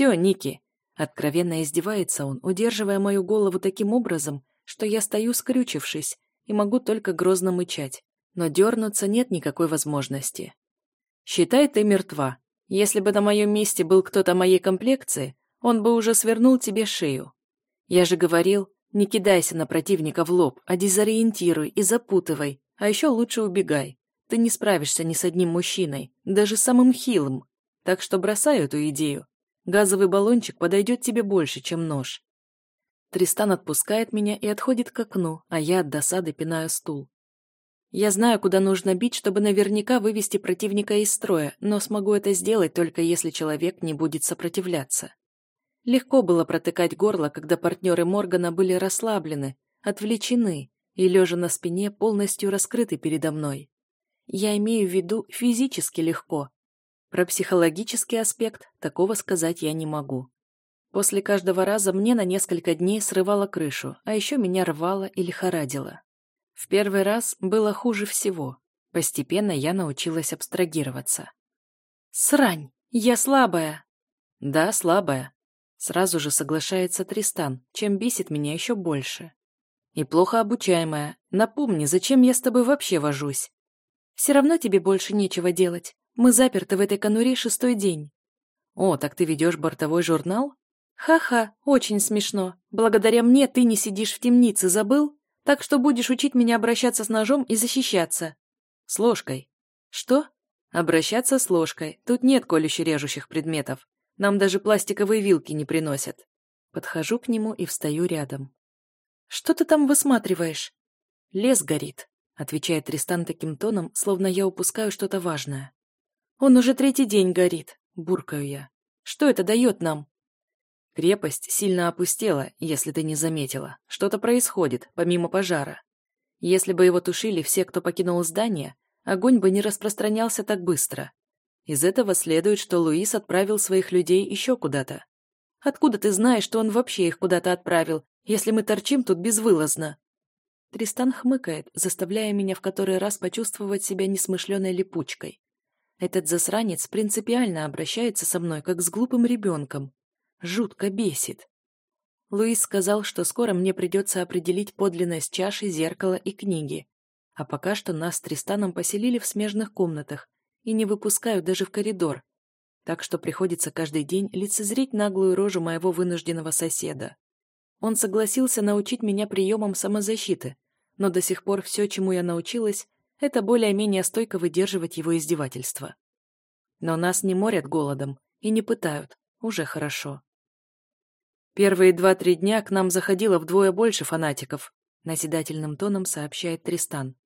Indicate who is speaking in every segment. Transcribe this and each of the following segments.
Speaker 1: Все, Ники. Откровенно издевается он, удерживая мою голову таким образом, что я стою скрючившись и могу только грозно мычать. Но дернуться нет никакой возможности. Считай, ты мертва. Если бы на моем месте был кто-то моей комплекции, он бы уже свернул тебе шею. Я же говорил, не кидайся на противника в лоб, а дезориентируй и запутывай, а еще лучше убегай. Ты не справишься ни с одним мужчиной, даже самым хилым. Так что бросай эту идею. Газовый баллончик подойдет тебе больше, чем нож. Тристан отпускает меня и отходит к окну, а я от досады пинаю стул. Я знаю, куда нужно бить, чтобы наверняка вывести противника из строя, но смогу это сделать только если человек не будет сопротивляться. Легко было протыкать горло, когда партнеры Моргана были расслаблены, отвлечены и, лежа на спине, полностью раскрыты передо мной. Я имею в виду физически легко. Про психологический аспект такого сказать я не могу. После каждого раза мне на несколько дней срывало крышу, а еще меня рвало и лихорадило. В первый раз было хуже всего. Постепенно я научилась абстрагироваться. «Срань! Я слабая!» «Да, слабая», — сразу же соглашается Тристан, чем бесит меня еще больше. «И плохо обучаемая. Напомни, зачем я с тобой вообще вожусь?» Все равно тебе больше нечего делать. Мы заперты в этой конуре шестой день». «О, так ты ведешь бортовой журнал?» «Ха-ха, очень смешно. Благодаря мне ты не сидишь в темнице, забыл? Так что будешь учить меня обращаться с ножом и защищаться». «С ложкой». «Что?» «Обращаться с ложкой. Тут нет колюще-режущих предметов. Нам даже пластиковые вилки не приносят». Подхожу к нему и встаю рядом. «Что ты там высматриваешь?» «Лес горит отвечает Тристан таким тоном, словно я упускаю что-то важное. «Он уже третий день горит», — буркаю я. «Что это дает нам?» Крепость сильно опустела, если ты не заметила. Что-то происходит, помимо пожара. Если бы его тушили все, кто покинул здание, огонь бы не распространялся так быстро. Из этого следует, что Луис отправил своих людей еще куда-то. Откуда ты знаешь, что он вообще их куда-то отправил, если мы торчим тут безвылазно? Тристан хмыкает, заставляя меня в который раз почувствовать себя несмышленой липучкой. Этот засранец принципиально обращается со мной, как с глупым ребенком. Жутко бесит. Луис сказал, что скоро мне придется определить подлинность чаши, зеркала и книги. А пока что нас с Тристаном поселили в смежных комнатах и не выпускают даже в коридор. Так что приходится каждый день лицезреть наглую рожу моего вынужденного соседа. Он согласился научить меня приемам самозащиты, но до сих пор все, чему я научилась, это более-менее стойко выдерживать его издевательства. Но нас не морят голодом и не пытают, уже хорошо. Первые два-три дня к нам заходило вдвое больше фанатиков, назидательным тоном сообщает Тристан.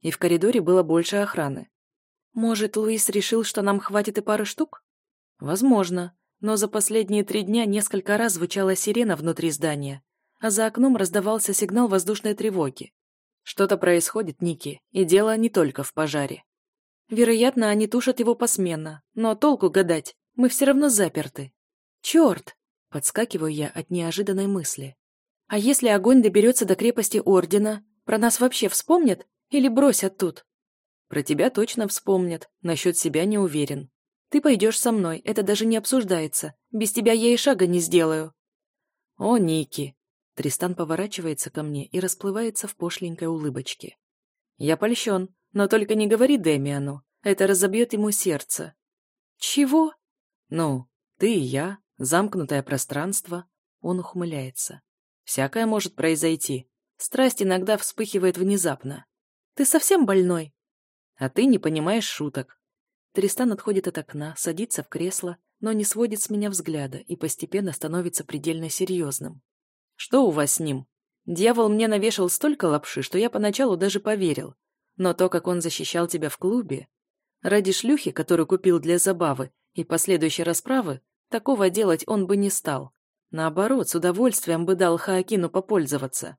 Speaker 1: И в коридоре было больше охраны. Может, Луис решил, что нам хватит и пары штук? Возможно, но за последние три дня несколько раз звучала сирена внутри здания, а за окном раздавался сигнал воздушной тревоги. Что-то происходит, Ники, и дело не только в пожаре. Вероятно, они тушат его посменно, но толку гадать, мы все равно заперты. Черт! Подскакиваю я от неожиданной мысли. А если огонь доберется до крепости Ордена, про нас вообще вспомнят или бросят тут? Про тебя точно вспомнят, насчет себя не уверен. Ты пойдешь со мной, это даже не обсуждается. Без тебя я и шага не сделаю». «О, Ники!» Тристан поворачивается ко мне и расплывается в пошленькой улыбочке. «Я польщен, но только не говори Демиану, это разобьет ему сердце». «Чего?» «Ну, ты и я, замкнутое пространство». Он ухмыляется. «Всякое может произойти. Страсть иногда вспыхивает внезапно. Ты совсем больной?» «А ты не понимаешь шуток. Тристан отходит от окна, садится в кресло, но не сводит с меня взгляда и постепенно становится предельно серьезным. «Что у вас с ним? Дьявол мне навешал столько лапши, что я поначалу даже поверил. Но то, как он защищал тебя в клубе... Ради шлюхи, которую купил для забавы, и последующей расправы, такого делать он бы не стал. Наоборот, с удовольствием бы дал Хаакину попользоваться.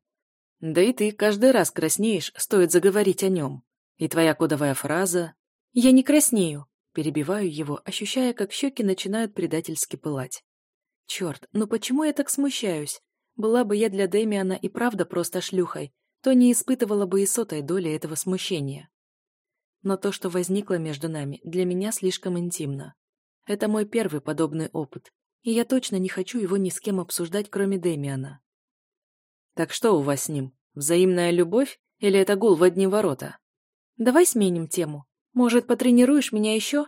Speaker 1: Да и ты каждый раз краснеешь, стоит заговорить о нем. И твоя кодовая фраза «Я не краснею», перебиваю его, ощущая, как щеки начинают предательски пылать. Черт, ну почему я так смущаюсь? Была бы я для Дэмиана и правда просто шлюхой, то не испытывала бы и сотой доли этого смущения. Но то, что возникло между нами, для меня слишком интимно. Это мой первый подобный опыт, и я точно не хочу его ни с кем обсуждать, кроме Демиана. «Так что у вас с ним? Взаимная любовь или это гул в одни ворота?» «Давай сменим тему. Может, потренируешь меня еще?»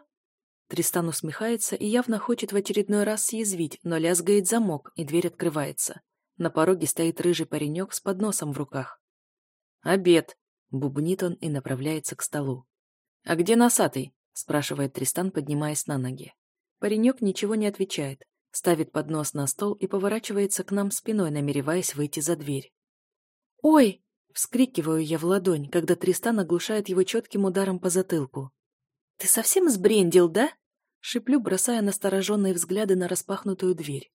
Speaker 1: Тристан усмехается и явно хочет в очередной раз съязвить, но лязгает замок, и дверь открывается. На пороге стоит рыжий паренек с подносом в руках. «Обед!» — бубнит он и направляется к столу. «А где носатый?» — спрашивает Тристан, поднимаясь на ноги. Паренек ничего не отвечает, ставит поднос на стол и поворачивается к нам спиной, намереваясь выйти за дверь. «Ой!» — вскрикиваю я в ладонь, когда Тристан оглушает его четким ударом по затылку. «Ты совсем сбрендил, да?» — шиплю, бросая настороженные взгляды на распахнутую дверь.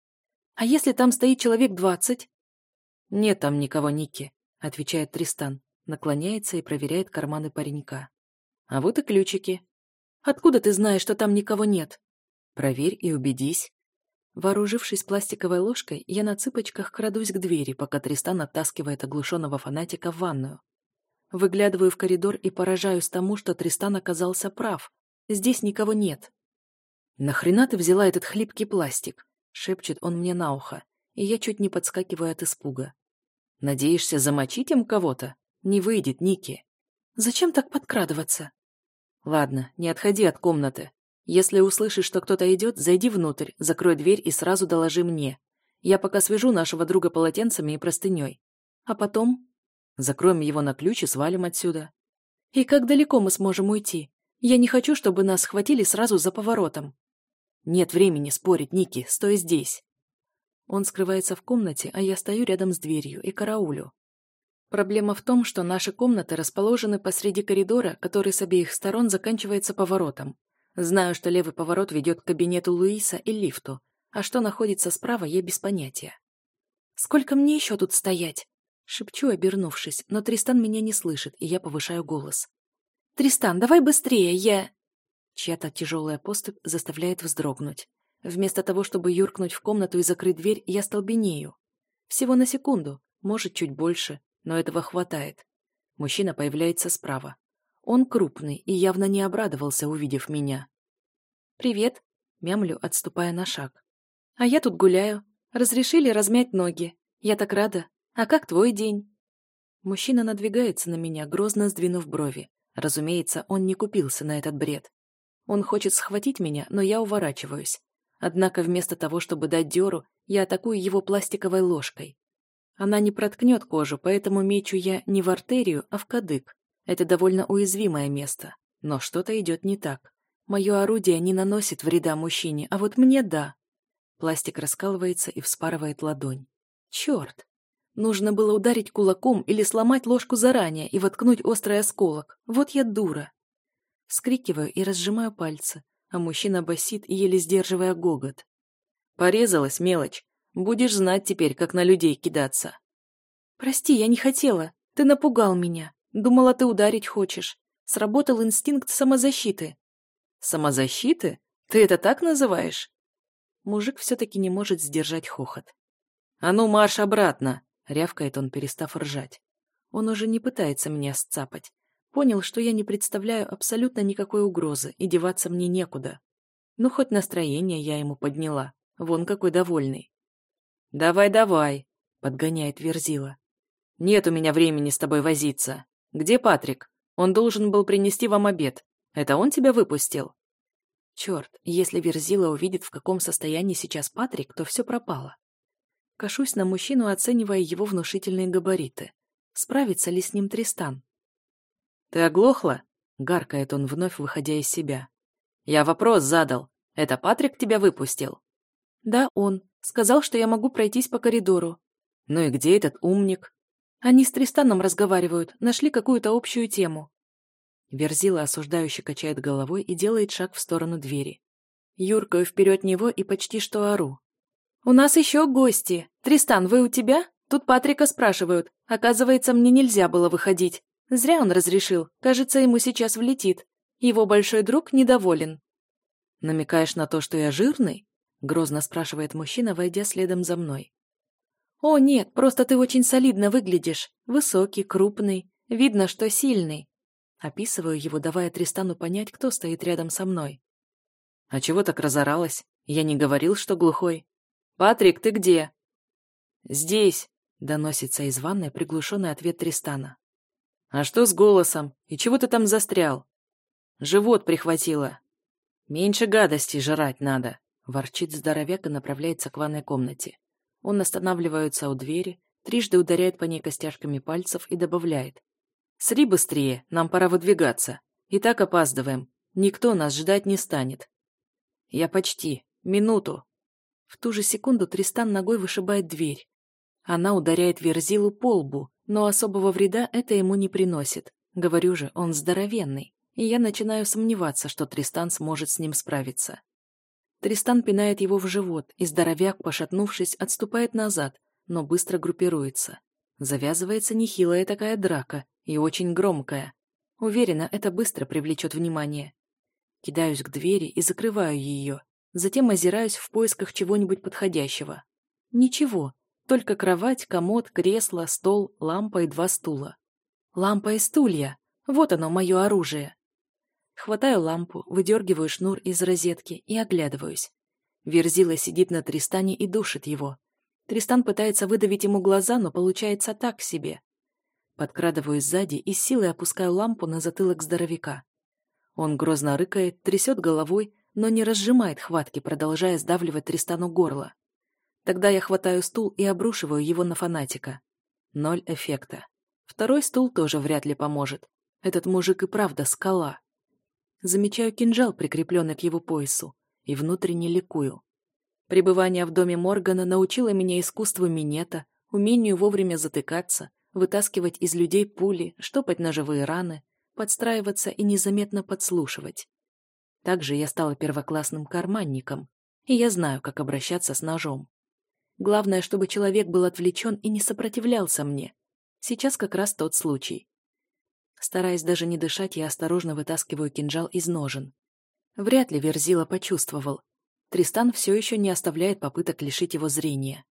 Speaker 1: «А если там стоит человек двадцать?» «Нет там никого, Ники», — отвечает Тристан, наклоняется и проверяет карманы паренька. «А вот и ключики». «Откуда ты знаешь, что там никого нет?» «Проверь и убедись». Вооружившись пластиковой ложкой, я на цыпочках крадусь к двери, пока Тристан оттаскивает оглушенного фанатика в ванную. Выглядываю в коридор и поражаюсь тому, что Тристан оказался прав. Здесь никого нет. «Нахрена ты взяла этот хлипкий пластик?» — шепчет он мне на ухо, и я чуть не подскакиваю от испуга. «Надеешься замочить им кого-то? Не выйдет, Ники». «Зачем так подкрадываться?» «Ладно, не отходи от комнаты. Если услышишь, что кто-то идет, зайди внутрь, закрой дверь и сразу доложи мне. Я пока свяжу нашего друга полотенцами и простыней. А потом закроем его на ключ и свалим отсюда. И как далеко мы сможем уйти? Я не хочу, чтобы нас схватили сразу за поворотом. Нет времени спорить, Ники, стой здесь. Он скрывается в комнате, а я стою рядом с дверью и караулю. Проблема в том, что наши комнаты расположены посреди коридора, который с обеих сторон заканчивается поворотом. Знаю, что левый поворот ведет к кабинету Луиса и лифту, а что находится справа, я без понятия. «Сколько мне еще тут стоять?» Шепчу, обернувшись, но Тристан меня не слышит, и я повышаю голос. «Тристан, давай быстрее, я...» Чья-то тяжелая поступь заставляет вздрогнуть. Вместо того, чтобы юркнуть в комнату и закрыть дверь, я столбенею. Всего на секунду, может, чуть больше, но этого хватает. Мужчина появляется справа. Он крупный и явно не обрадовался, увидев меня. «Привет», — мямлю, отступая на шаг. «А я тут гуляю. Разрешили размять ноги. Я так рада. А как твой день?» Мужчина надвигается на меня, грозно сдвинув брови. Разумеется, он не купился на этот бред. Он хочет схватить меня, но я уворачиваюсь. Однако вместо того, чтобы дать дёру, я атакую его пластиковой ложкой. Она не проткнет кожу, поэтому мечу я не в артерию, а в кадык. Это довольно уязвимое место. Но что-то идет не так. Мое орудие не наносит вреда мужчине, а вот мне да. Пластик раскалывается и вспарывает ладонь. Черт! Нужно было ударить кулаком или сломать ложку заранее и воткнуть острый осколок. Вот я дура. Вскрикиваю и разжимаю пальцы, а мужчина басит, еле сдерживая гогот. Порезалась мелочь. Будешь знать теперь, как на людей кидаться. Прости, я не хотела. Ты напугал меня. Думала, ты ударить хочешь. Сработал инстинкт самозащиты. Самозащиты? Ты это так называешь? Мужик все-таки не может сдержать хохот. А ну, марш обратно! Рявкает он, перестав ржать. Он уже не пытается меня сцапать. Понял, что я не представляю абсолютно никакой угрозы, и деваться мне некуда. Ну, хоть настроение я ему подняла. Вон какой довольный. «Давай-давай», — подгоняет Верзила. «Нет у меня времени с тобой возиться. «Где Патрик? Он должен был принести вам обед. Это он тебя выпустил?» Черт, если Верзила увидит, в каком состоянии сейчас Патрик, то все пропало. Кашусь на мужчину, оценивая его внушительные габариты. Справится ли с ним Тристан? «Ты оглохла?» — гаркает он, вновь выходя из себя. «Я вопрос задал. Это Патрик тебя выпустил?» «Да, он. Сказал, что я могу пройтись по коридору». «Ну и где этот умник?» Они с Тристаном разговаривают, нашли какую-то общую тему. Верзила осуждающе качает головой и делает шаг в сторону двери. Юркаю вперед него и почти что ору. «У нас еще гости. Тристан, вы у тебя? Тут Патрика спрашивают. Оказывается, мне нельзя было выходить. Зря он разрешил. Кажется, ему сейчас влетит. Его большой друг недоволен». «Намекаешь на то, что я жирный?» — грозно спрашивает мужчина, войдя следом за мной. «О, нет, просто ты очень солидно выглядишь. Высокий, крупный. Видно, что сильный». Описываю его, давая Тристану понять, кто стоит рядом со мной. «А чего так разоралась? Я не говорил, что глухой». «Патрик, ты где?» «Здесь», — доносится из ванной приглушенный ответ Тристана. «А что с голосом? И чего ты там застрял?» «Живот прихватило». «Меньше гадостей жрать надо», — ворчит здоровяк и направляется к ванной комнате. Он останавливается у двери, трижды ударяет по ней костяшками пальцев и добавляет. «Сри быстрее, нам пора выдвигаться. И так опаздываем. Никто нас ждать не станет». «Я почти. Минуту», в ту же секунду Тристан ногой вышибает дверь. Она ударяет Верзилу по лбу, но особого вреда это ему не приносит. Говорю же, он здоровенный, и я начинаю сомневаться, что Тристан сможет с ним справиться. Тристан пинает его в живот, и здоровяк, пошатнувшись, отступает назад, но быстро группируется. Завязывается нехилая такая драка, и очень громкая. Уверена, это быстро привлечет внимание. Кидаюсь к двери и закрываю ее. Затем озираюсь в поисках чего-нибудь подходящего. Ничего, только кровать, комод, кресло, стол, лампа и два стула. Лампа и стулья. Вот оно, мое оружие. Хватаю лампу, выдергиваю шнур из розетки и оглядываюсь. Верзила сидит на Тристане и душит его. Тристан пытается выдавить ему глаза, но получается так себе. Подкрадываюсь сзади и силой опускаю лампу на затылок здоровяка. Он грозно рыкает, трясет головой, но не разжимает хватки, продолжая сдавливать Тристану горло. Тогда я хватаю стул и обрушиваю его на фанатика. Ноль эффекта. Второй стул тоже вряд ли поможет. Этот мужик и правда скала. Замечаю кинжал, прикрепленный к его поясу, и внутренне ликую. Пребывание в доме Моргана научило меня искусству минета, умению вовремя затыкаться, вытаскивать из людей пули, штопать ножевые раны, подстраиваться и незаметно подслушивать. Также я стала первоклассным карманником, и я знаю, как обращаться с ножом. Главное, чтобы человек был отвлечен и не сопротивлялся мне. Сейчас как раз тот случай. Стараясь даже не дышать, я осторожно вытаскиваю кинжал из ножен. Вряд ли Верзила почувствовал. Тристан все еще не оставляет попыток лишить его зрения.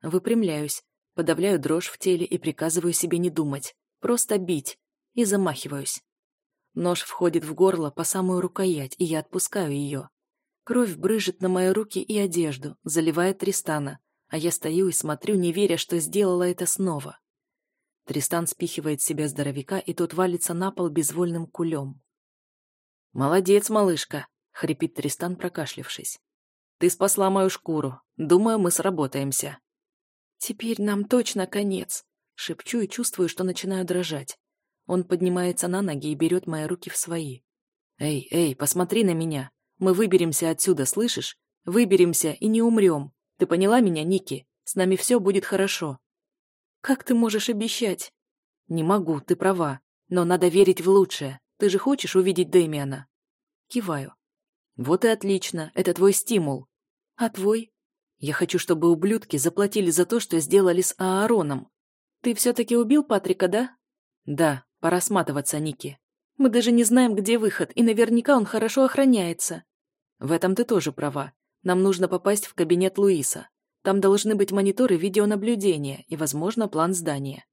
Speaker 1: Выпрямляюсь, подавляю дрожь в теле и приказываю себе не думать, просто бить, и замахиваюсь. Нож входит в горло по самую рукоять, и я отпускаю ее. Кровь брыжет на мои руки и одежду, заливает Тристана, а я стою и смотрю, не веря, что сделала это снова. Тристан спихивает себя здоровяка, и тот валится на пол безвольным кулем. «Молодец, малышка!» — хрипит Тристан, прокашлившись. «Ты спасла мою шкуру. Думаю, мы сработаемся». «Теперь нам точно конец!» — шепчу и чувствую, что начинаю дрожать. Он поднимается на ноги и берет мои руки в свои. «Эй, эй, посмотри на меня. Мы выберемся отсюда, слышишь? Выберемся и не умрем. Ты поняла меня, Ники? С нами все будет хорошо». «Как ты можешь обещать?» «Не могу, ты права. Но надо верить в лучшее. Ты же хочешь увидеть Дэмиана?» Киваю. «Вот и отлично. Это твой стимул. А твой?» «Я хочу, чтобы ублюдки заплатили за то, что сделали с Аароном. Ты все-таки убил Патрика, да?» «Да, Пора сматываться, Ники. Мы даже не знаем, где выход, и наверняка он хорошо охраняется. В этом ты тоже права. Нам нужно попасть в кабинет Луиса. Там должны быть мониторы видеонаблюдения и, возможно, план здания.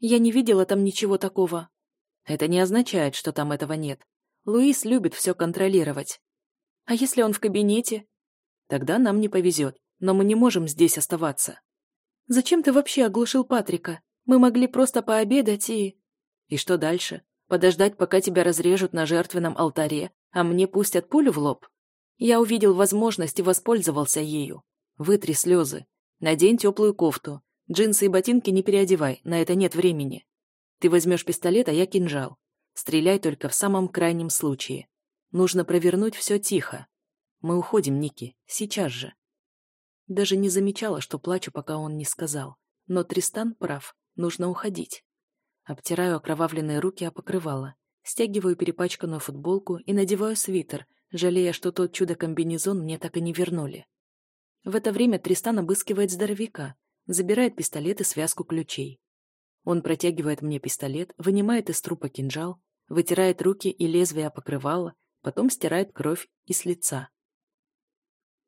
Speaker 1: Я не видела там ничего такого. Это не означает, что там этого нет. Луис любит все контролировать. А если он в кабинете? Тогда нам не повезет, но мы не можем здесь оставаться. Зачем ты вообще оглушил Патрика? Мы могли просто пообедать и... И что дальше? Подождать, пока тебя разрежут на жертвенном алтаре, а мне пустят пулю в лоб? Я увидел возможность и воспользовался ею. Вытри слезы. Надень теплую кофту. Джинсы и ботинки не переодевай, на это нет времени. Ты возьмешь пистолет, а я кинжал. Стреляй только в самом крайнем случае. Нужно провернуть все тихо. Мы уходим, Ники, сейчас же. Даже не замечала, что плачу, пока он не сказал. Но Тристан прав, нужно уходить. Обтираю окровавленные руки о покрывало, стягиваю перепачканную футболку и надеваю свитер, жалея, что тот чудо-комбинезон мне так и не вернули. В это время Тристан обыскивает здоровяка, забирает пистолет и связку ключей. Он протягивает мне пистолет, вынимает из трупа кинжал, вытирает руки и лезвие о покрывало, потом стирает кровь и с лица.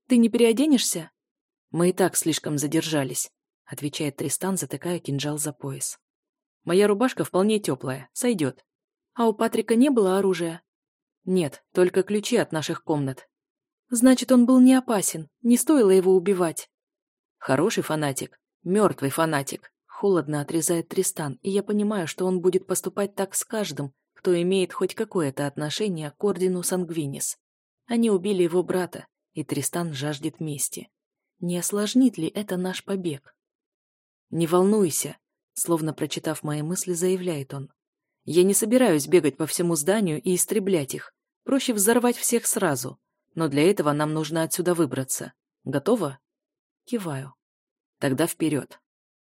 Speaker 1: «Ты не переоденешься?» «Мы и так слишком задержались», — отвечает Тристан, затыкая кинжал за пояс. Моя рубашка вполне теплая, сойдет. А у Патрика не было оружия? Нет, только ключи от наших комнат. Значит, он был не опасен, не стоило его убивать. Хороший фанатик, мертвый фанатик. Холодно отрезает Тристан, и я понимаю, что он будет поступать так с каждым, кто имеет хоть какое-то отношение к ордену Сангвинис. Они убили его брата, и Тристан жаждет мести. Не осложнит ли это наш побег? «Не волнуйся», словно прочитав мои мысли, заявляет он. «Я не собираюсь бегать по всему зданию и истреблять их. Проще взорвать всех сразу. Но для этого нам нужно отсюда выбраться. Готово?» Киваю. «Тогда вперед».